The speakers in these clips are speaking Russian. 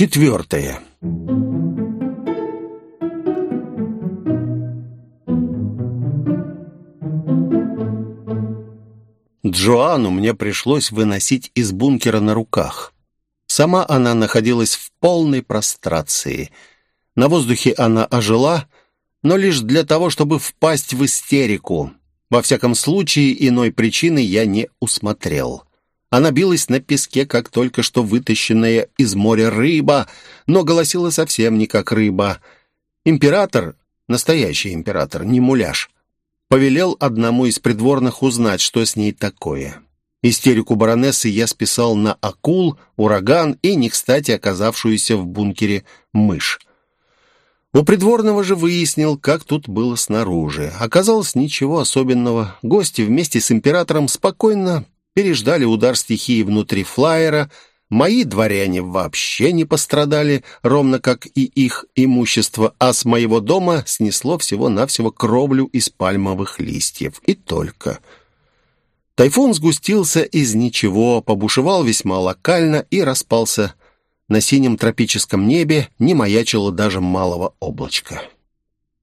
Четвертое. Джоанну мне пришлось выносить из бункера на руках. Сама она находилась в полной прострации. На воздухе она ожила, но лишь для того, чтобы впасть в истерику. Во всяком случае, иной причины я не усмотрел. Она билась на песке, как только что вытащенная из моря рыба, но голосила совсем не как рыба. Император, настоящий император, не муляж, повелел одному из придворных узнать, что с ней такое. Истерику баронессы я списал на акул, ураган и, не кстати, оказавшуюся в бункере мышь. У придворного же выяснил, как тут было снаружи. Оказалось, ничего особенного. Гости вместе с императором спокойно переждали удар стихии внутри флайера. Мои дворяне вообще не пострадали, ровно как и их имущество, а с моего дома снесло всего-навсего кровлю из пальмовых листьев. И только... Тайфун сгустился из ничего, побушевал весьма локально и распался на синем тропическом небе не маячило даже малого облачка.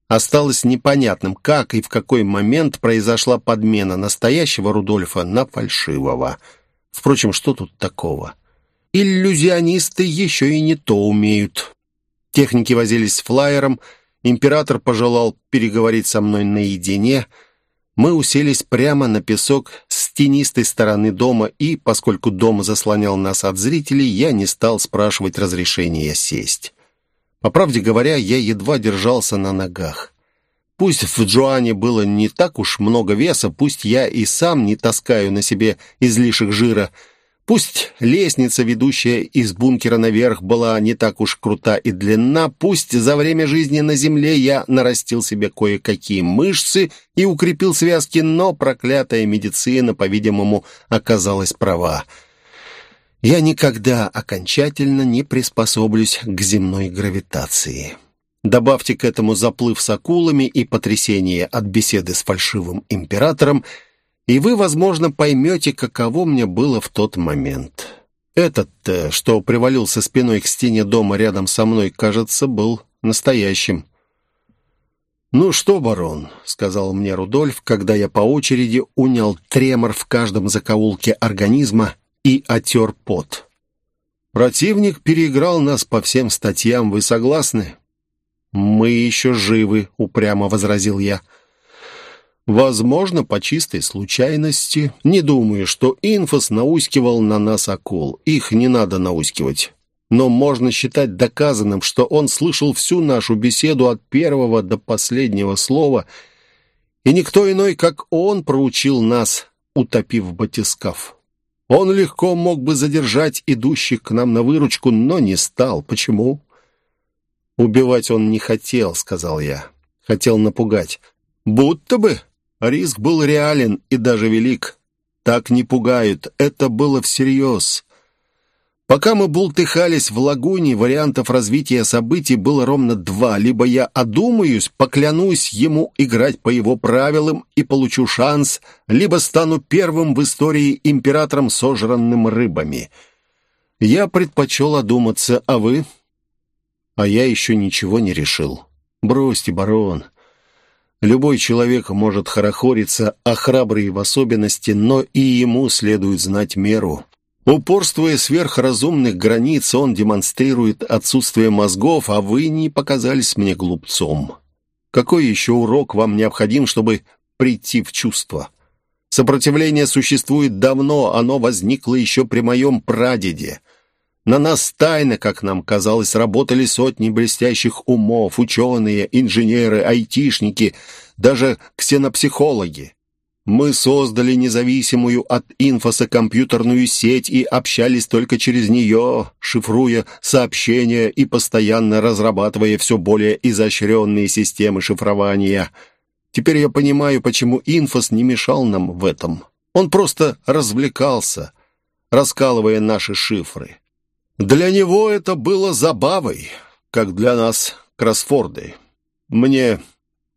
Осталось непонятным, как и в какой момент произошла подмена настоящего Рудольфа на фальшивого. Впрочем, что тут такого? Иллюзионисты еще и не то умеют. Техники возились с флайером, император пожелал переговорить со мной наедине — мы уселись прямо на песок с тенистой стороны дома, и, поскольку дом заслонял нас от зрителей, я не стал спрашивать разрешения сесть. По правде говоря, я едва держался на ногах. Пусть в Джоане было не так уж много веса, пусть я и сам не таскаю на себе излишек жира — Пусть лестница, ведущая из бункера наверх, была не так уж крута и длинна, пусть за время жизни на земле я нарастил себе кое-какие мышцы и укрепил связки, но проклятая медицина, по-видимому, оказалась права. Я никогда окончательно не приспособлюсь к земной гравитации. Добавьте к этому заплыв с акулами и потрясение от беседы с фальшивым императором — и вы, возможно, поймете, каково мне было в тот момент. Этот, что привалился спиной к стене дома рядом со мной, кажется, был настоящим. «Ну что, барон», — сказал мне Рудольф, когда я по очереди унял тремор в каждом закоулке организма и отер пот. «Противник переиграл нас по всем статьям, вы согласны?» «Мы еще живы», — упрямо возразил я. Возможно, по чистой случайности. Не думаю, что инфос наускивал на нас акул. Их не надо наускивать. Но можно считать доказанным, что он слышал всю нашу беседу от первого до последнего слова, и никто иной, как он, проучил нас, утопив батискаф. Он легко мог бы задержать идущих к нам на выручку, но не стал. Почему? «Убивать он не хотел», — сказал я. «Хотел напугать». «Будто бы», Риск был реален и даже велик. Так не пугают, это было всерьез. Пока мы бултыхались в лагуне, вариантов развития событий было ровно два. Либо я одумаюсь, поклянусь ему играть по его правилам и получу шанс, либо стану первым в истории императором, сожранным рыбами. Я предпочел одуматься, а вы? А я еще ничего не решил. Бросьте, барон. Любой человек может хорохориться, а храбрый в особенности, но и ему следует знать меру. Упорствуя сверхразумных границ, он демонстрирует отсутствие мозгов, а вы не показались мне глупцом. Какой еще урок вам необходим, чтобы прийти в чувство? Сопротивление существует давно, оно возникло еще при моем прадеде. На нас тайно, как нам казалось, работали сотни блестящих умов, ученые, инженеры, айтишники, даже ксенопсихологи. Мы создали независимую от инфоса компьютерную сеть и общались только через нее, шифруя сообщения и постоянно разрабатывая все более изощренные системы шифрования. Теперь я понимаю, почему инфос не мешал нам в этом. Он просто развлекался, раскалывая наши шифры. Для него это было забавой, как для нас кроссфорды. Мне...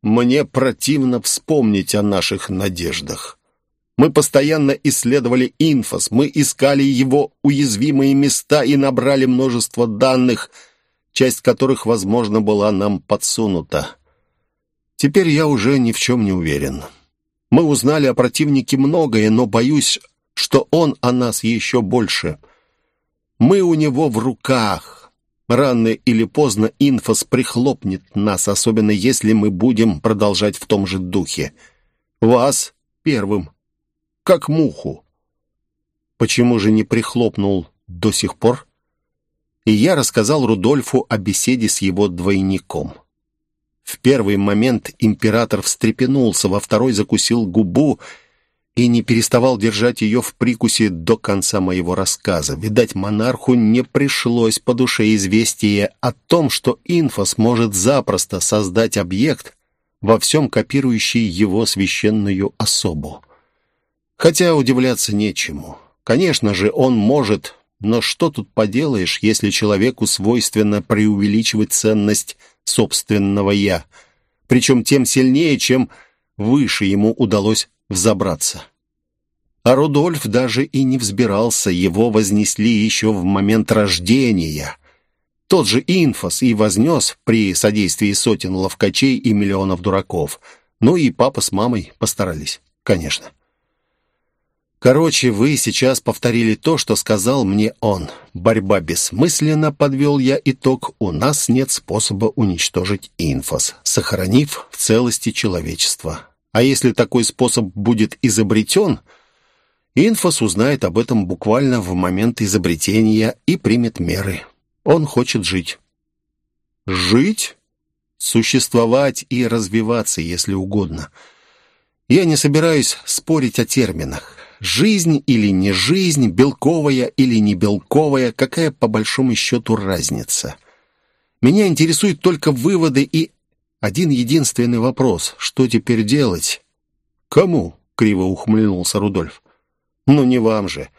мне противно вспомнить о наших надеждах. Мы постоянно исследовали инфос, мы искали его уязвимые места и набрали множество данных, часть которых, возможно, была нам подсунута. Теперь я уже ни в чем не уверен. Мы узнали о противнике многое, но боюсь, что он о нас еще больше. Мы у него в руках. Рано или поздно инфос прихлопнет нас, особенно если мы будем продолжать в том же духе. Вас первым, как муху. Почему же не прихлопнул до сих пор? И я рассказал Рудольфу о беседе с его двойником. В первый момент император встрепенулся, во второй закусил губу и не переставал держать ее в прикусе до конца моего рассказа. Видать, монарху не пришлось по душе известие о том, что инфос может запросто создать объект, во всем копирующий его священную особу. Хотя удивляться нечему. Конечно же, он может, но что тут поделаешь, если человеку свойственно преувеличивать ценность собственного «я», причем тем сильнее, чем выше ему удалось взобраться. А Рудольф даже и не взбирался, его вознесли еще в момент рождения. Тот же инфос и вознес при содействии сотен ловкачей и миллионов дураков. Ну и папа с мамой постарались, конечно. Короче, вы сейчас повторили то, что сказал мне он. Борьба бессмысленно, подвел я итог. У нас нет способа уничтожить инфос, сохранив в целости человечество. А если такой способ будет изобретен, инфос узнает об этом буквально в момент изобретения и примет меры. Он хочет жить. Жить? Существовать и развиваться, если угодно. Я не собираюсь спорить о терминах. Жизнь или не жизнь, белковая или не белковая, какая по большому счету разница? Меня интересуют только выводы и один единственный вопрос. Что теперь делать? Кому? Криво ухмыльнулся Рудольф. Ну не вам же.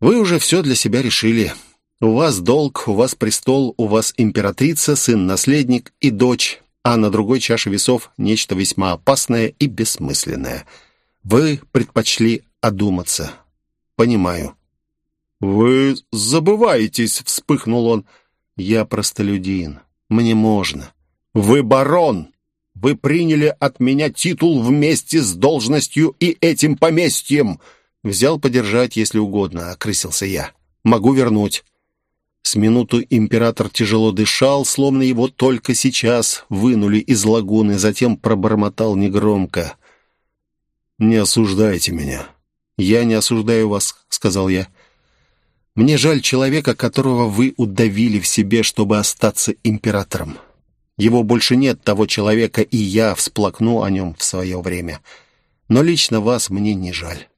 Вы уже все для себя решили. У вас долг, у вас престол, у вас императрица, сын-наследник и дочь, а на другой чаше весов нечто весьма опасное и бессмысленное. Вы предпочли одуматься. Понимаю. «Вы забываетесь», — вспыхнул он. «Я простолюдин. Мне можно. Вы барон. Вы приняли от меня титул вместе с должностью и этим поместьем. Взял подержать, если угодно», — окрысился я. «Могу вернуть». С минуту император тяжело дышал, словно его только сейчас вынули из лагуны, затем пробормотал негромко. «Не осуждайте меня. «Я не осуждаю вас», — сказал я. «Мне жаль человека, которого вы удавили в себе, чтобы остаться императором. Его больше нет, того человека, и я всплакну о нем в свое время. Но лично вас мне не жаль».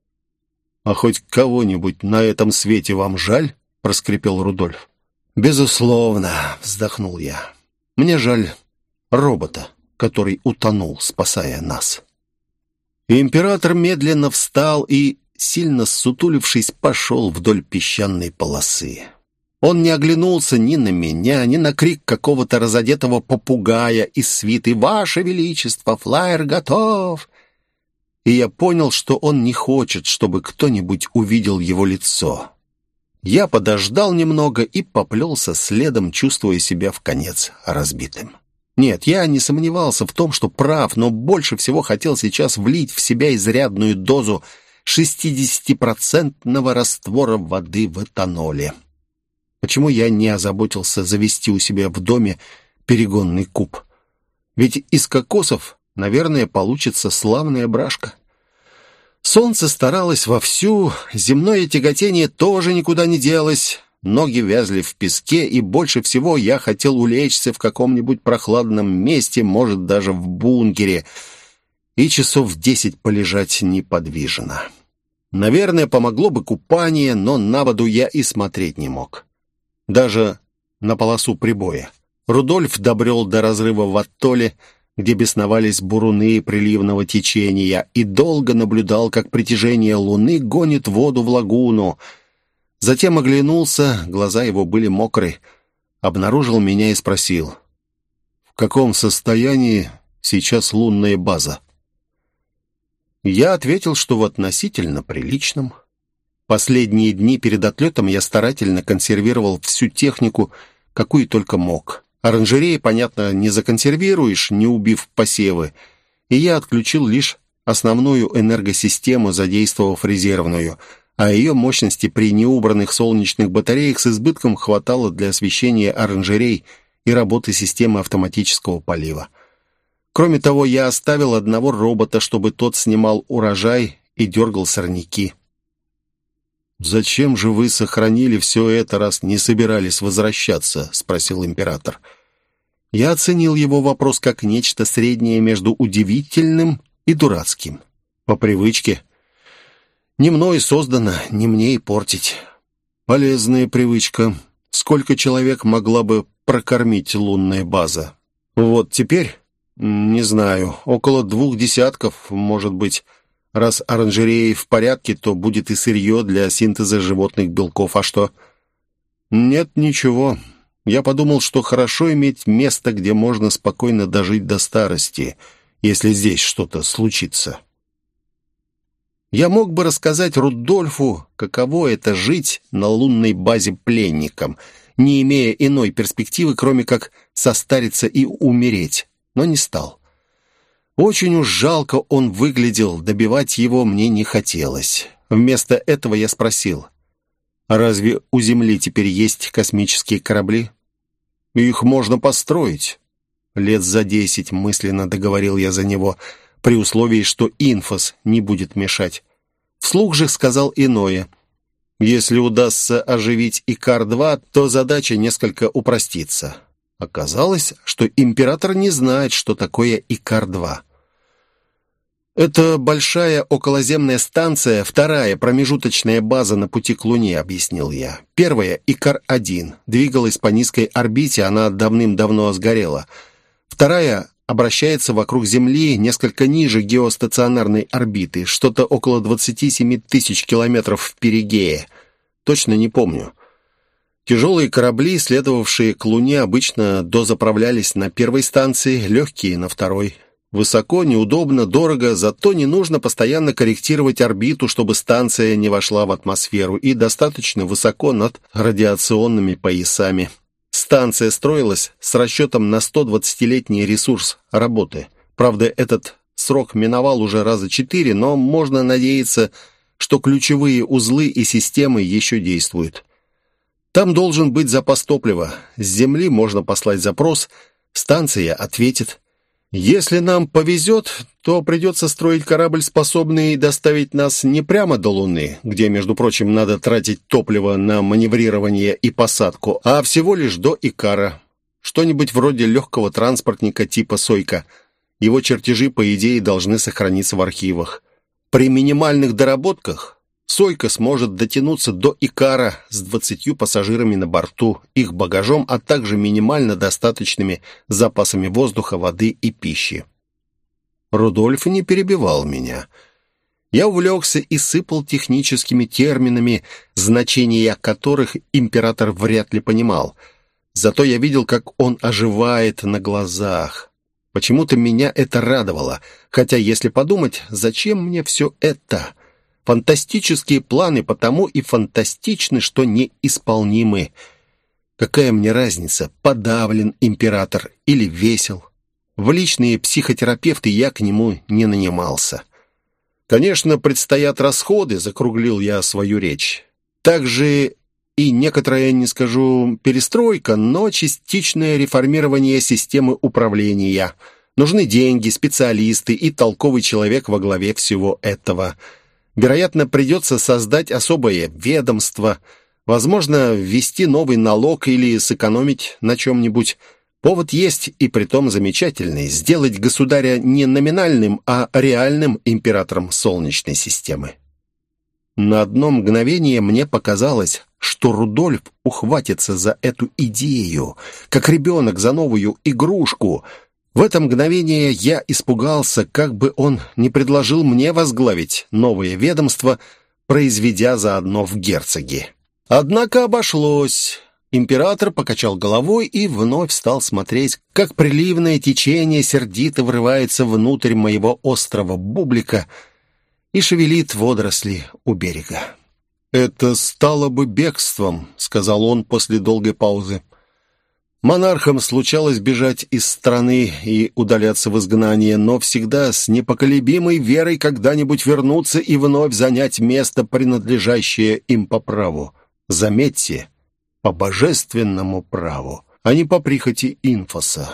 «А хоть кого-нибудь на этом свете вам жаль?» — проскрипел Рудольф. «Безусловно», — вздохнул я. «Мне жаль робота, который утонул, спасая нас». Император медленно встал и сильно сутулившись, пошел вдоль песчаной полосы. Он не оглянулся ни на меня, ни на крик какого-то разодетого попугая из свиты «Ваше Величество, флайер готов!» И я понял, что он не хочет, чтобы кто-нибудь увидел его лицо. Я подождал немного и поплелся следом, чувствуя себя в конец разбитым. Нет, я не сомневался в том, что прав, но больше всего хотел сейчас влить в себя изрядную дозу 60-процентного раствора воды в этаноле. Почему я не озаботился завести у себя в доме перегонный куб? Ведь из кокосов, наверное, получится славная брашка. Солнце старалось вовсю, земное тяготение тоже никуда не делось. Ноги вязли в песке, и больше всего я хотел улечься в каком-нибудь прохладном месте, может, даже в бункере, и часов десять полежать неподвижно. Наверное, помогло бы купание, но на воду я и смотреть не мог. Даже на полосу прибоя. Рудольф добрел до разрыва в атолле, где бесновались буруны приливного течения, и долго наблюдал, как притяжение луны гонит воду в лагуну. Затем оглянулся, глаза его были мокрые, обнаружил меня и спросил, «В каком состоянии сейчас лунная база?» Я ответил, что в относительно приличном. Последние дни перед отлетом я старательно консервировал всю технику, какую только мог. Оранжереи, понятно, не законсервируешь, не убив посевы, и я отключил лишь основную энергосистему, задействовав резервную, а ее мощности при неубранных солнечных батареях с избытком хватало для освещения оранжерей и работы системы автоматического полива. Кроме того, я оставил одного робота, чтобы тот снимал урожай и дергал сорняки. «Зачем же вы сохранили все это, раз не собирались возвращаться?» — спросил император. Я оценил его вопрос как нечто среднее между удивительным и дурацким. По привычке. Не мной создано, не мне и портить. Полезная привычка. Сколько человек могла бы прокормить лунная база? Вот теперь, не знаю, около двух десятков, может быть. Раз оранжереи в порядке, то будет и сырье для синтеза животных белков. А что? Нет, ничего. Я подумал, что хорошо иметь место, где можно спокойно дожить до старости, если здесь что-то случится. Я мог бы рассказать Рудольфу, каково это жить на лунной базе пленником, не имея иной перспективы, кроме как состариться и умереть, но не стал. Очень уж жалко он выглядел, добивать его мне не хотелось. Вместо этого я спросил, «А разве у Земли теперь есть космические корабли?» «Их можно построить». Лет за десять мысленно договорил я за него, при условии, что инфос не будет мешать. Вслух же сказал иное. Если удастся оживить Икар-2, то задача несколько упростится. Оказалось, что император не знает, что такое Икар-2. «Это большая околоземная станция, вторая промежуточная база на пути к Луне», — объяснил я. «Первая, Икар-1, двигалась по низкой орбите, она давным-давно сгорела. Вторая обращается вокруг Земли несколько ниже геостационарной орбиты, что-то около 27 тысяч километров в перигее. Точно не помню». Тяжелые корабли, следовавшие к Луне, обычно дозаправлялись на первой станции, легкие — на второй. Высоко, неудобно, дорого, зато не нужно постоянно корректировать орбиту, чтобы станция не вошла в атмосферу, и достаточно высоко над радиационными поясами. Станция строилась с расчетом на 120-летний ресурс работы. Правда, этот срок миновал уже раза четыре, но можно надеяться, что ключевые узлы и системы еще действуют. Там должен быть запас топлива. С Земли можно послать запрос, станция ответит. Если нам повезет, то придется строить корабль, способный доставить нас не прямо до Луны, где, между прочим, надо тратить топливо на маневрирование и посадку, а всего лишь до Икара. Что-нибудь вроде легкого транспортника типа «Сойка». Его чертежи, по идее, должны сохраниться в архивах. При минимальных доработках Сойка сможет дотянуться до Икара с двадцатью пассажирами на борту, их багажом, а также минимально достаточными запасами воздуха, воды и пищи. Рудольф не перебивал меня. Я увлекся и сыпал техническими терминами, значения которых император вряд ли понимал. Зато я видел, как он оживает на глазах. Почему-то меня это радовало, хотя, если подумать, зачем мне все это — Фантастические планы потому и фантастичны, что неисполнимы. Какая мне разница, подавлен император или весел? В личные психотерапевты я к нему не нанимался. Конечно, предстоят расходы, закруглил я свою речь. Также и некоторая, не скажу, перестройка, но частичное реформирование системы управления. Нужны деньги, специалисты и толковый человек во главе всего этого – Вероятно, придется создать особое ведомство, возможно, ввести новый налог или сэкономить на чем-нибудь. Повод есть, и притом замечательный, сделать государя не номинальным, а реальным императором Солнечной системы. На одно мгновение мне показалось, что Рудольф ухватится за эту идею, как ребенок за новую игрушку — в это мгновение я испугался, как бы он не предложил мне возглавить новое ведомство, произведя заодно в герцоги. Однако обошлось. Император покачал головой и вновь стал смотреть, как приливное течение сердито врывается внутрь моего острого бублика. и шевелит водоросли у берега. «Это стало бы бегством», — сказал он после долгой паузы. Монархам случалось бежать из страны и удаляться в изгнание, но всегда с непоколебимой верой когда-нибудь вернуться и вновь занять место, принадлежащее им по праву. Заметьте, по божественному праву, а не по прихоти инфоса.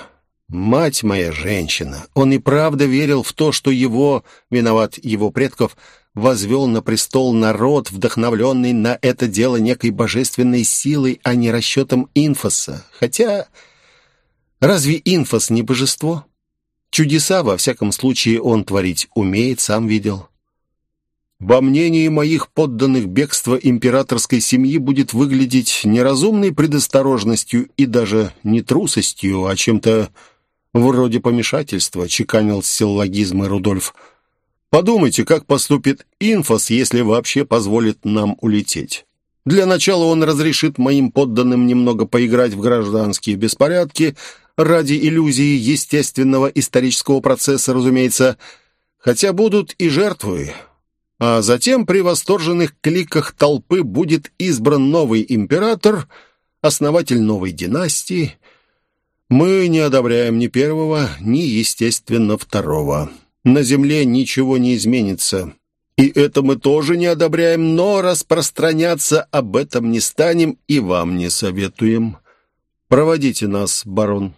Мать моя женщина, он и правда верил в то, что его, виноват его предков, возвел на престол народ, вдохновленный на это дело некой божественной силой, а не расчетом инфоса. Хотя, разве инфос не божество? Чудеса, во всяком случае, он творить умеет, сам видел. Во мнении моих подданных бегство императорской семьи будет выглядеть неразумной предосторожностью и даже не трусостью, а чем-то вроде помешательства, чеканил силлогизмы Рудольф. Подумайте, как поступит инфос, если вообще позволит нам улететь. Для начала он разрешит моим подданным немного поиграть в гражданские беспорядки ради иллюзии естественного исторического процесса, разумеется, хотя будут и жертвы. А затем при восторженных кликах толпы будет избран новый император, основатель новой династии. Мы не одобряем ни первого, ни, естественно, второго. На земле ничего не изменится. И это мы тоже не одобряем, но распространяться об этом не станем и вам не советуем. Проводите нас, барон».